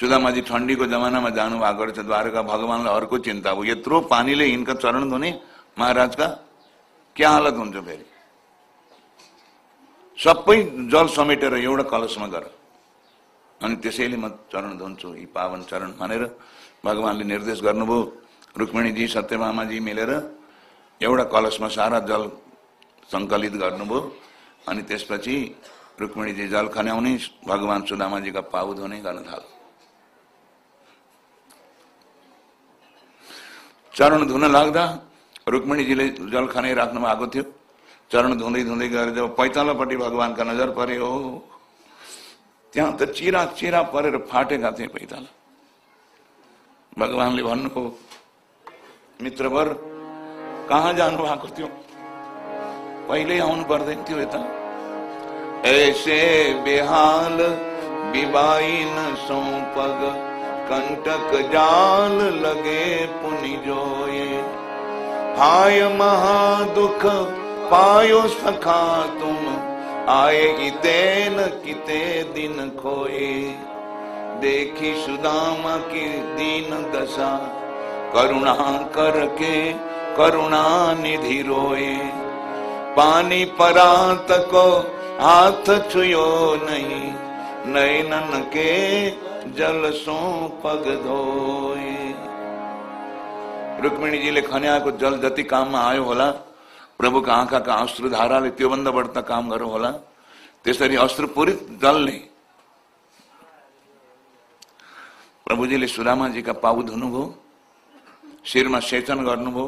सुदामाजी ठन्डीको जमानामा जानुभएको रहेछ द्वारका भगवान्लाई अर्को चिन्ता हो। यत्रो पानीले यिनका चरण धुने महाराजका के हालत हुन्छ फेरि? सबै जल समेटेर एउटा कलशमा गर। अनि त्यसैले म चरण धुन्छु यी पावन चरण भनेर भगवान्ले निर्देश गर्नुभयो। रुक्मिणीजी सत्यभामाजी मिलेर एउटा कलशमा सारा जल सङ्कलित गर्नुभयो। अनि त्यसपछि रुक्मिणीजी जल खन्याउने भगवान् सुदामाजीका पाउ धुने गर्न थाल्यो। चरण धुन लाग्दा रुक्मिणीजीले जल खनाइ राख्नु भएको थियो। चरण धुँदै धुँदै गएर जब पैतालापट्टि भगवान्का नजर पर्यो त्यहाँ त चिरा चिरा परेर फाटेका थिए पैताला। भगवान्ले भन्नुभयो मित्रवर कहाँ जानु भएको थियो? पहिल्यै आउनु पर्दैन थियो यता। ऐसे बेहाल बिबाइन सौ पग कंटक जाल लगे पुनि जोए। हाय महा दुख पायो सखा तुम, आए इतेन किते दिन खोए। देखी सुदामा की दीन दशा, करुणा करके करुणा निधि रोए। पानी परात को हाथ छुयो नहीं नैनन के जल सो पग धोई रुक्मिणी जी ले खने को जल जति काम में आयो होला, प्रभु का आंखा का अश्रु धारा ले त्यो बढ़ता काम करो होला त्यसरी अश्रु पूरित जल ले प्रभुजीले सुदामा जीका पाउ धुनुभयो शिरमा सेचन गर्नुभयो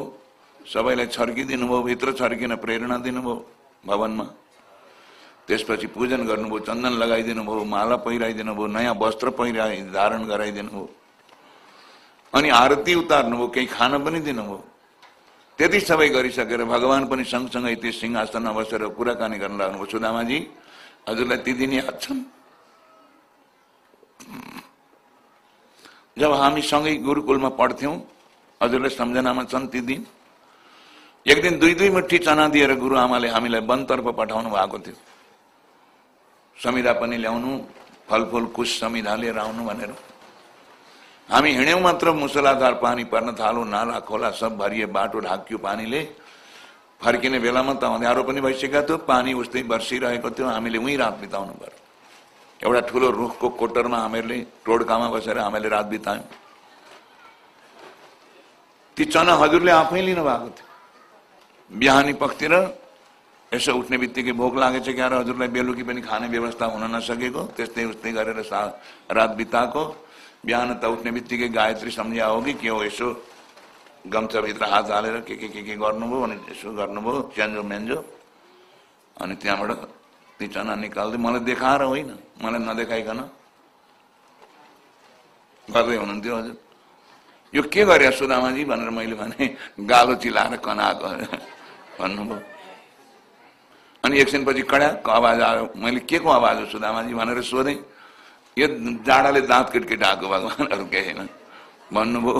सबैलाई छर्किदिनु भयो भित्र छर्किन प्रेरणा दिनुभयो भवनमा त्यसपछि पूजन गर्नुभयो चन्दन लगाइदिनु भयो माला पहिराइदिनु भयो नयाँ वस्त्र पहिराइ धारण गराइदिनु भयो। अनि आरती उतार्नुभयो केही खान पनि दिनुभयो त्यति सबै गरिसकेर भगवान् पनि सँगसँगै त्यो सिंहासनमा बसेर कुराकानी गर्न लाग्नुभयो सुदामाजी हजुरलाई ती दिन याद छन् जब हामी सँगै गुरुकुलमा पढ्थ्यौँ हजुरलाई सम्झनामा छन् ती दिन। एक दिन दुई दुई मुठी चना दिएर गुरु आमाले हामीलाई वनतर्फ पठाउनु भएको थियो। समिधा पनि ल्याउनु फलफुल कुश समिधा लिएर आउनु भनेर। हामी हिँड्यौँ मात्र मुसलाधार पानी पर्न थाल्यो नाला खोला सब भरिए बाटो ढाकियो पानीले। फर्किने बेलामा त अँध्यारो पनि भइसकेको थियो पानी उस्तै बर्सिरहेको थियो हामीले उहीँ रात बिताउनु पर्यो। एउटा ठुलो रुखको कोटरमा हामीहरूले टोड्कामा बसेर हामीले रात बितायौँ। ती चना हजुरले आफै लिनु भएको थियो। बिहानी पखतिर यसो उठ्ने बित्तिकै भोक लागेछ क्यार हजुरलाई बेलुकी पनि खाने व्यवस्था हुन नसकेको त्यस्तै उस्तै गरेर सा रात बिताएको बिहान त उठ्ने बित्तिकै गायत्री सम्झिया हो कि के हो यसो गम्छाभित्र हात हालेर के के के के गर्नुभयो अनि यसो गर्नुभयो च्यान्जो मेन्जो अनि त्यहाँबाट ती चना निकाल्दै मलाई देखाएर होइन मलाई नदेखाइकन गर्दै हुनुहुन्थ्यो हजुर। यो के गरे सुदामाजी भनेर मैले भने गालो चिलाएर कनाएको भन्नुभयो अनि एकछिनपछि कड्याको आवाज़ आयो मैले के को आवाज़ हो सुदामाजी भनेर सोधेँ यो जाडाले दाँत किटकिट आएको भगवान्हरू केही होइन भन्नुभयो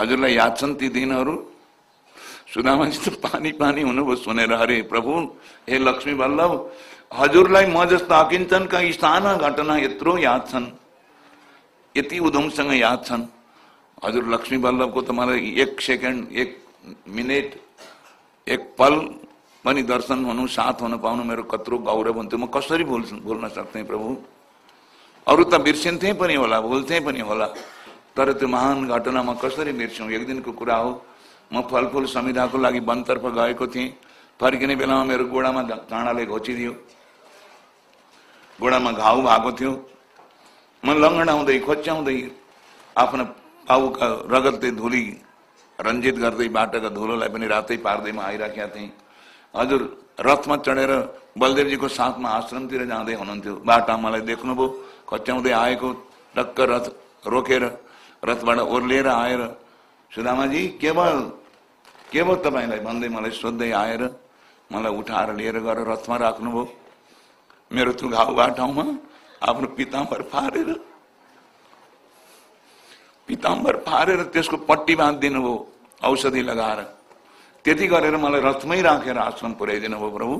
हजुरलाई याद छन् ती दिनहरू सुदामाजी त पानी पानी हुनुभयो सुनेर हरे प्रभु हे लक्ष्मी वल्लभ हजुरलाई म जस्तो अकिञ्चनका स्थान घटना यत्रो याद छन् यति उधमसँग याद छन् हजुर लक्ष्मी वल्लभको त मलाई एक सेकेन्ड एक मिनट एक पल पनि दर्शन हुनु साथ हुन पाउनु मेरो कत्रो गौरव हुन्थ्यो। म कसरी भुल भुल्न सक्थेँ प्रभु? अरू त बिर्सिन्थे पनि होला भुल्थे पनि होला। तर त्यो महान घटना म कसरी बिर्स्यौँ एक दिनको कुरा हो म फलफुल संविधाको लागि वनतर्फ गएको थिएँ। फर्किने बेलामा मेरो गोडामा काँडाले घोचिदियो। गोडामा घाउ भएको थियो। म लङ्गडाउँदै खोच्याउँदै आफ्नो पाउका रगतले धुली रञ्जित गर्दै बाटाका धुलोलाई पनि रातै पार्दैमा आइराखेका थिएँ। हजुर रथमा चढेर बलदेवजीको साथमा आश्रमतिर जाँदै हुनुहुन्थ्यो। बाटा मलाई देख्नुभयो खच्याउँदै आएको टक्क रथ रोकेर रथबाट ओर्लिएर आएर सुदामाजी के भयो? के भयो तपाईँलाई? भन्दै मलाई सोध्दै आएर मलाई उठाएर लिएर गएर रथमा राख्नुभयो मेरो घाउगा ठाउँमा आफ्नो पिताम्बर फारेर पिताम्बर फारेर त्यसको पट्टी बाँधिदिनु भयो औषधि लगाएर। त्यति गरेर मलाई रथमै राखेर आश्रम पुर्याइदिनु भयो प्रभु।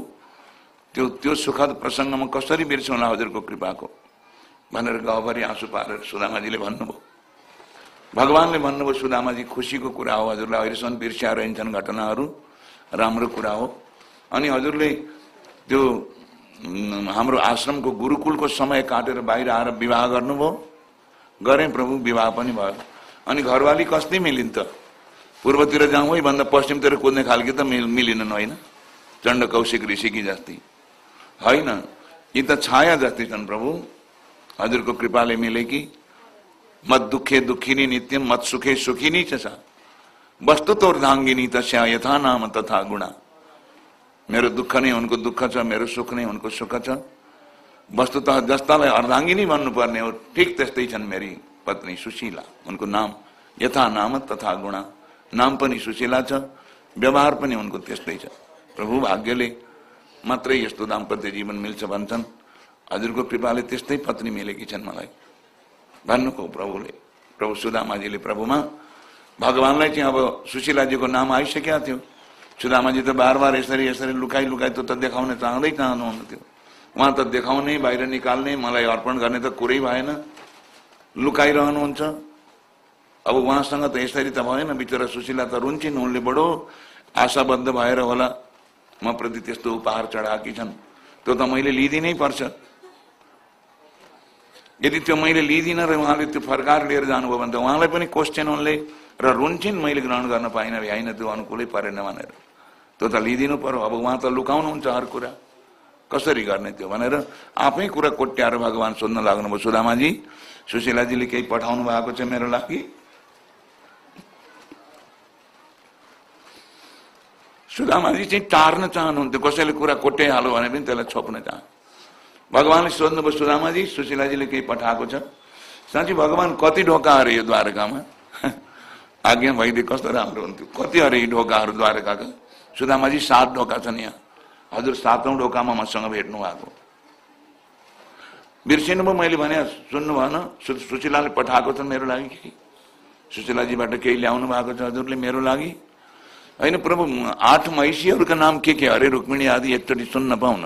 त्यो त्यो सुखद प्रसङ्गमा कसरी बिर्सौँला हजुरको कृपाको? भनेर गाउँभरि आँसु पारेर सुदामाजीले भन्नुभयो। भगवान्ले भन्नुभयो सुदामाजी खुसीको कुरा हो हजुरलाई अहिलेसम्म बिर्स्या रहन्छन् घटनाहरू। राम्रो कुरा हो। अनि हजुरले त्यो हाम्रो आश्रमको गुरुकुलको समय काटेर बाहिर आएर विवाह गर्नुभयो। गरेँ प्रभु विवाह पनि भयो। अनि घरवाली कस्तै मिलिन् त? पूर्वतिर जाउँ है भन्दा पश्चिमतिर कुद्ने खालके त मिल मिलिनन् होइन चण्ड कौशिक ऋषिकी जस्ती होइन यी त छाया जस्तै छन् प्रभु। हजुरको कृपाले मिले कि मत दुखे दुखिनी नित्यम, मत सुखे सुखिनी छ वस्तु तो अर्धाङ्गिनी तस्या यथा नाम तथा गुणा। मेरो दुःख नै उनको दुःख छ मेरो सुख नै उनको सुख छ वस्तुत जस्तालाई अर्धाङ्गिनी भन्नुपर्ने हो ठिक त्यस्तै छन् मेरी पत्नी सुशीला। उनको नाम यथा नाम तथा गुणा। नाम पनि सुशीला छ व्यवहार पनि उनको त्यस्तै छ। प्रभु भाग्यले मात्रै यस्तो दाम्पत्य जीवन मिल्छ भन्छन्। हजुरको कृपाले त्यस्तै पत्नी मिलेकी छन् मलाई। भन्नुको प्रभुले। प्रभु सुदामाजीले प्रभुमा भगवान्लाई चाहिँ अब सुशीलाजीको नाम आइसकेका थियो। सुदामाजी त बार बार यसरी यसरी लुकाई लुकाई त देखाउन चाहँदै चाहनुहुन्थ्यो। उहाँ त देखाउने बाहिर निकाल्ने मलाई अर्पण गर्ने त कुरै भएन। लुकाइरहनुहुन्छ। अब उहाँसँग त यसरी त भएन बिचरा सुशीला त रुन्छन् उनले बडो आशाबद्ध भएर होला म प्रति त्यस्तो उपहार चढाएकी छन्। त्यो त मैले लिइदिनै पर्छ। यदि त्यो मैले लिइदिनँ र उहाँले त्यो फर्काएर लिएर जानुभयो भने त उहाँलाई पनि क्वेसन उनले र रुन्छन् मैले ग्रहण गर्न पाइनँ भ्याइन त्यो अनुकूलै परेन भनेर। त्यो त लिइदिनु पर्यो। अब उहाँ त लुकाउनुहुन्छ हर कुरा। कसरी गर्ने त्यो भनेर आफै कुरा कोट्याएर भगवान् सोध्न लाग्नुभयो। सुदामाजी सुशीलाजीले केही पठाउनु भएको छ मेरो लागि? सुदामाजी चाहिँ टार्न चाहनुहुन्थ्यो कसैले कुरा कोट्याइहाल्यो भने पनि त्यसलाई छोप्न चाह भगवान्ले सोध्नुभयो सुदामाजी सुशीलाजीले केही पठाएको छ साँच्ची भगवान् कति ढोका अरे यो द्वारकामा आज्ञा भइदिए कस्तो राम्रो हुन्थ्यो कति अरे यी ढोकाहरू द्वारकाका सुदामाजी सात ढोका छन् यहाँ हजुर सातौँ ढोकामा मसँग भेट्नु भएको बिर्सिनु भयो मैले भने सुन्नु भएन सुशीलाले पठाएको छ मेरो लागि कि सुशीलाजीबाट केही ल्याउनु भएको छ हजुरले मेरो लागि होइन प्रभु आठ महिषीहरूका नाम के के अरे रुक्मिणी आदि एकचोटि सुन्न पाउन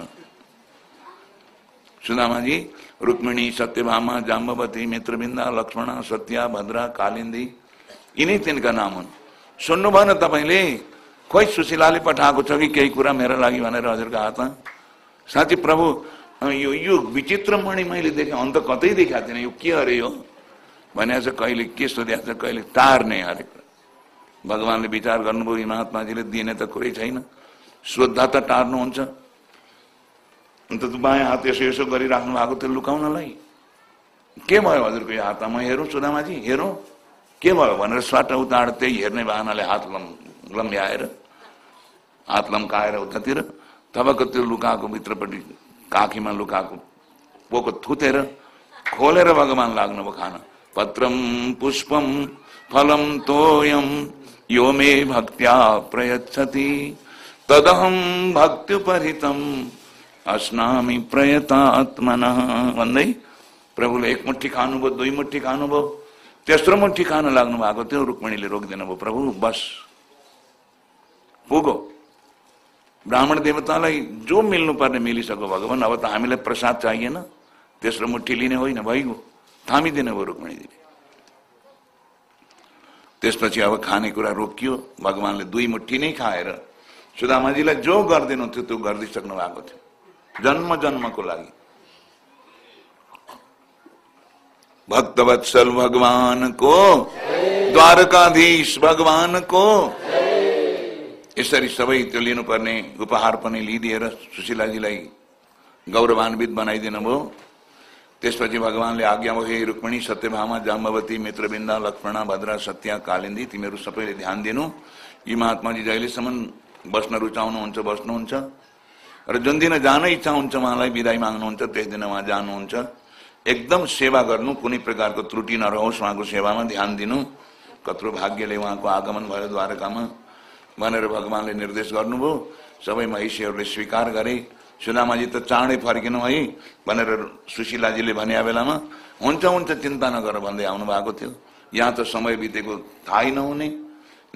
सुदामाजी रुक्मिणी सत्यभामा जाम्बवती मित्रबिन्दा लक्ष्मण सत्या भद्रा कालिन्दी यिनै तिनका नाम हुन् सुन्नु भएन तपाईँले खोइ सुशीलाले पठाएको छ कि केही कुरा मेरो लागि भनेर हजुरको हातमा साँच्ची प्रभु यो यो विचित्र मणि मैले देखेँ अन्त कतै देखाएको थिएन यो के अरे यो भनेको छ कहिले के सोधेको छ कहिले तार्ने हरेक भगवान्ले विचार गर्नुभयो यी महात्माजीले दिने त कुरै छैन। श्रद्धा त टार्नुहुन्छ। अन्त बायाँ हात यसो यसो गरिराख्नु भएको थियो लुकाउनलाई। के भयो हजुरको यो हातमा? म हेरौँ सुदामाजी हेरौँ। के भयो भनेर स्वाट उताड त्यही हेर्ने बाहनाले हात लम लम्ब्याएर हात लम्काएर उतातिर तबको त्यो लुकाएको भित्रपट्टि काखीमा लुकाएको पोको थुतेर खोलेर भगवान् लाग्नुभयो खान। पत्रम पुष्पम फलम तोयम यो मे भक्त्या प्रयच्छति। तदहम भक्त्युपरितम अस्नामी प्रयतात्मन। भन्दै प्रभुले, एक मुठी खानुभयो दुई मुठी खानुभयो तेस्रो मुठी खान लाग्नु भएको थियो, रुक्मणीले रोकिदिनु भयो, प्रभु, बस। पुगो। ब्राह्मण देवतालाई जो मिल्नुपर्ने मिलिसक्यो भगवान्, अब त हामीलाई प्रसाद चाहिएन। तेस्रो मुठी लिने होइन, भइगयो। थामिदिनु भयो रुक्मणीजीले त्यसपछि अब खानेकुरा रोकियो। भगवान्ले दुई मुठी नै खाएर सुदामाजीलाई जो गरिदिनु थियो त्यो गरिदिइसक्नु भएको थियो। जन्म जन्मको लागि। भक्तवत्सल भगवानको, द्वारकाधीश भगवानको। यसरी सबै त्यो लिनुपर्ने उपहार पनि लिइदिएर सुशीलाजीलाई गौरवान्वित बनाइदिनु भयो। त्यसपछि भगवान्ले आज्ञा भयो हे रुक्मिणी सत्यभामा जाम्बवती मित्रबिन्दा लक्ष्मणा भद्रा सत्या कालिन्दी तिमीहरू सबैले ध्यान दिनु। यी महात्माजी जहिलेसम्म बस्न रुचाउनुहुन्छ बस्नुहुन्छ। र जुन दिन जान इच्छा हुन्छ उहाँलाई विदाई माग्नुहुन्छ त्यस दिन उहाँ जानुहुन्छ। एकदम सेवा गर्नु कुनै प्रकारको त्रुटि नरहोस् उहाँको सेवामा ध्यान दिनु। कत्रो भाग्यले उहाँको आगमन भयो द्वारकामा। भनेर भगवान्ले निर्देश गर्नुभयो। सबै महिषीहरूले स्वीकार गरे। सुदामाजी त चाँडै फर्किनु है भनेर सुशीलाजीले भने बेलामा, हुन्छ हुन्छ, चिन्ता नगर भन्दै आउनु भएको थियो। यहाँ त समय बितेको थाहै नहुने।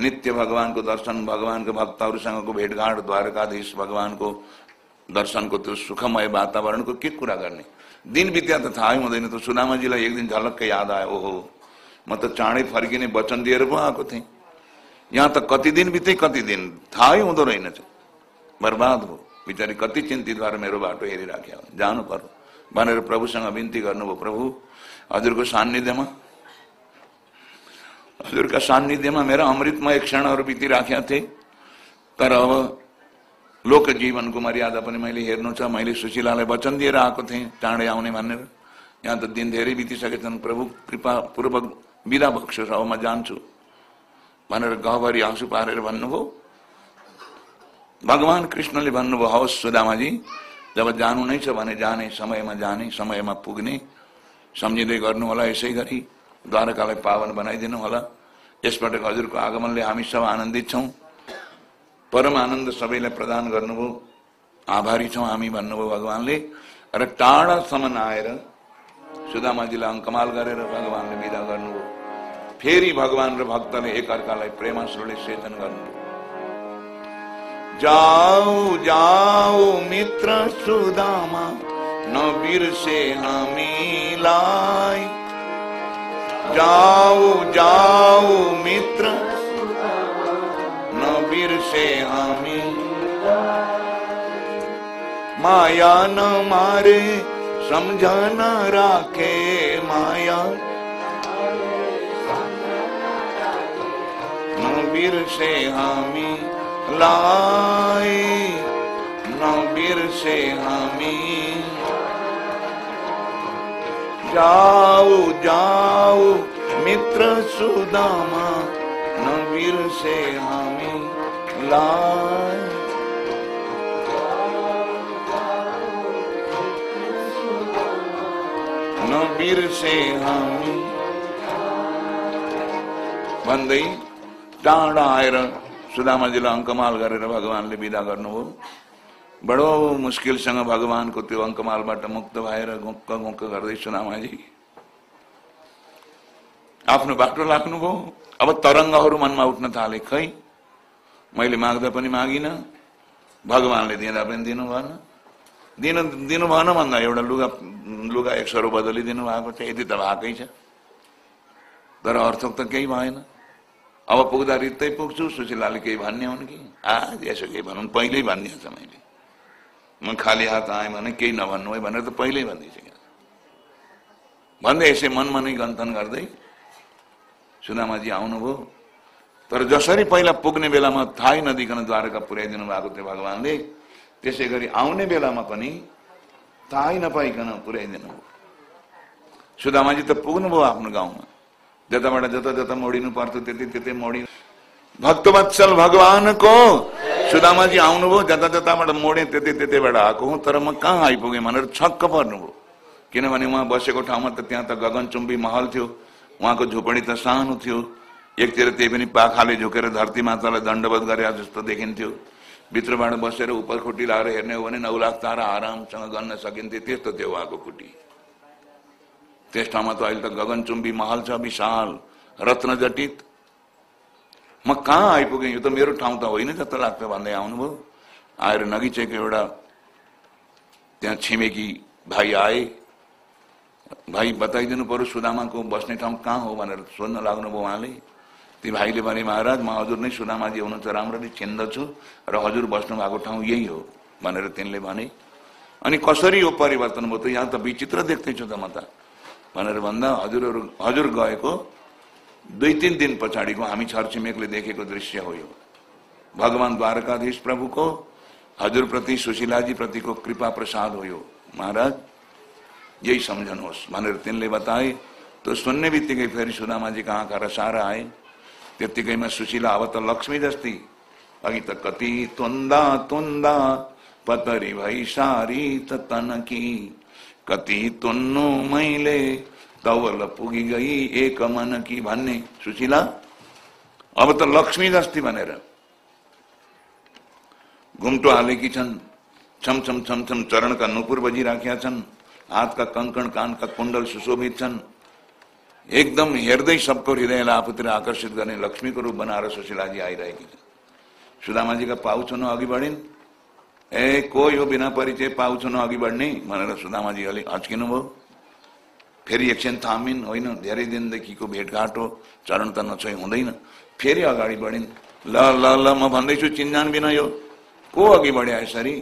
नित्य भगवान्को दर्शन, भगवान्को भक्तहरूसँगको भेटघाट, द्वारकाधीश भगवान्को दर्शनको त्यो सुखमय वातावरणको के कुरा गर्ने? दिन बित्या त थाहै हुँदैन त। सुदामाजीलाई एक दिन झलक्कै याद आयो, ओहो। म त चाँडै फर्किने वचन दिएर पो आएको थिएँ। यहाँ त कति दिन बित्दै कति दिन? थाहै हुँदो रहेनछ। बर्बाद हो बिचारी कति चिन्तित भएर मेरो बाटो हेरिराख्यो जानु पर्यो भनेर प्रभुसँग बिन्ती गर्नुभयो प्रभु हजुरको सान्निध्यमा हजुरका सान्निध्यमा मेरा अमृतमय क्षणहरू बितिराखेका थिए तर अब लोक जीवनको मर्यादा पनि मैले हेर्नु छ मैले सुशीलालाई वचन दिएर आएको थिएँ चाँडै आउने भनेर यहाँ त दिन धेरै बितिसकेछन् प्रभु कृपा पूर्वक बिदा बक्सोस् अब म जान्छु भनेर गहभरि आँसु पारेर भन्नुभयो भगवान कृष्णले भन्नुभयो हवस् सुदामाजी जब जानु नै छ भने जाने समयमा जाने समयमा पुग्ने सम्झिँदै गर्नु होला यसै गरी द्वारकालाई पावन बनाइदिनु होला। यसपटक हजुरको आगमनले हामी सब आनन्दित छौँ। परम आनन्द सबैलाई प्रदान गर्नुभयो। आभारी छौँ हामी भन्नुभयो भगवान्ले। र टाढासम्म आएर सुदामाजीलाई अङ्कमाल गरेर भगवान्ले विदा गर्नुभयो। फेरि भगवान र भक्तले एकअर्कालाई प्रेमाश्रुले सेचन गर्नुभयो। जाऊ जाऊ मित्र सुदामा न बिर्से हामीलाई जाऊ जाऊ मित्र न बिर्से हामी माया न मारे समझन राखे माया। न बिर्से हामी लाई न बिर्से हामी। जाओ जाओ मित्र सुदामा न बिरसे हामी लाय न बिरसे हामी। भन्दै टाढा आएर सुदामाजीलाई अङ्कमाल गरेर भगवान्ले विदा गर्नुभयो। बडो मुस्किलसँग भगवानको त्यो अङ्कमालबाट मुक्त भएर गुक्क गुक्क गर्दै सुनामाजी आफ्नो बाटो लाग्नुभयो। अब तरङ्गहरू मनमा उठ्न थाले खै मैले माग्दा पनि मागिन। भगवान्ले दिँदा पनि दिनु भएन दिनु दिनु भएन भन्दा एउटा लुगा लुगा एक सरो बदलिदिनु भएको छ। यति त भएकै छ। तर अर्थक त केही भएन। अब पुग्दा रित्तै पुग्छु सुशीलाले केही भन्ने हुन् कि? आ यसो केही भनौँ पहिल्यै भनिदिएछ मैले। म खाली हात आएँ भने केही नभन्नु है भनेर त पहिल्यै भनिदिइसकेँ भन्दै यसै मनमा नै गन्थन गर्दै सुदामाजी आउनुभयो। तर जसरी पहिला पुग्ने बेलामा थाहै नदिकन द्वारका पुर्याइदिनु भएको थियो भगवान्ले त्यसै गरी आउने बेलामा पनि थाहै नपाइकन पुर्याइदिनु भयो। सुदामाजी त पुग्नुभयो आफ्नो गाउँमा। जताबाट जता जता मोडिनु पर्थ्यो त्यति त्यतै मोडिनु भक्तवत्सल भगवानको सुदामाजी आउनुभयो जता जताबाट मोडे त्यतै त्यतैबाट आएको हुँ तर म कहाँ आइपुगेँ भनेर छक्क पर्नुभयो किनभने उहाँ बसेको ठाउँमा त त्यहाँ त गगनचुम्बी महल थियो. उहाँको झुपडी त सानो थियो. एकतिर त्यही पनि पाखाले झुकेर धरती मातालाई दण्डवत गरे जस्तो देखिन्थ्यो भित्रबाट बसेर उपर खुट्टी लगाएर हेर्ने हो भने नौ लाख तारा आरामसँग गर्न सकिन्थ्यो त्यस्तो थियो उहाँको खुट्टी त्यस ठाउँमा त अहिले त गगनचुम्बी महल छ विशाल रत्न जटित। म कहाँ आइपुगेँ यो त मेरो ठाउँ त होइन जस्तो लाग्छ भन्दै आउनुभयो। आएर नगिचेको एउटा त्यहाँ छिमेकी भाइ आए। भाइ बताइदिनु पर्यो सुदामाको बस्ने ठाउँ कहाँ हो भनेर सोध्न लाग्नुभयो उहाँले। ती भाइले भने महाराज म हजुर नै सुदामाजी हुनुहुन्छ राम्ररी चिन्दछु र हजुर बस्नु भएको ठाउँ यही हो भनेर तिनले भने। अनि कसरी यो परिवर्तन भयो त? यहाँ त विचित्र देख्दैछु त म त। भनेर भन्दा हजुरहरू हजुर गएको दुई, तिन दिन पछाडिको हामी छरछिमेकले देखेको दृश्य हो यो। भगवान द्वारकाधीश प्रभुको हजुरप्रति सुशीलाजी प्रतिको कृपा प्रसाद हो यो। महाराज, यही सम्झनुहोस् भनेर तिनले बताए। त सुन्ने बित्तिकै फेरि सुदामाजीका आँखा रसाएर आए। त्यत्तिकैमा सुशीला अब त लक्ष्मी जस्ती। अघि त कति तुन्दा तुन्दा, पतरी भई सारी त तनकी। कति तुन्नु मैले तवल पुगी गई एक मन की भन्ने। सुशीला, अब त लक्ष्मी जस्ती भनेर। घुम्टो हालेकी छन्, छम छम छम छम चरणका नुपुर बजिराखेका छन्, हातका कङ्कण, कानका कुण्डल सुशोभित छन्। एकदम हेर्दै सबको हृदयलाई आफूतिर आकर्षित गर्ने लक्ष्मीको रूप बनाएर सुशीलाजी आइरहेकी छन्। सुदामाजीका पाउ छन् अघि बढिन्। ए को यो बिना परिचय पाउँछु न अघि बढ्ने? भनेर सुदामाजी अलिक हच्किनु भयो फेरि एकछिन थामिन् होइन धेरै दिनदेखिको भेटघाट हो चरण त नछोइ हुँदैन। फेरि अगाडि बढिन्। ल ल ल म भन्दैछु चिन्जान बिना यो को अघि बढ्यो यसरी?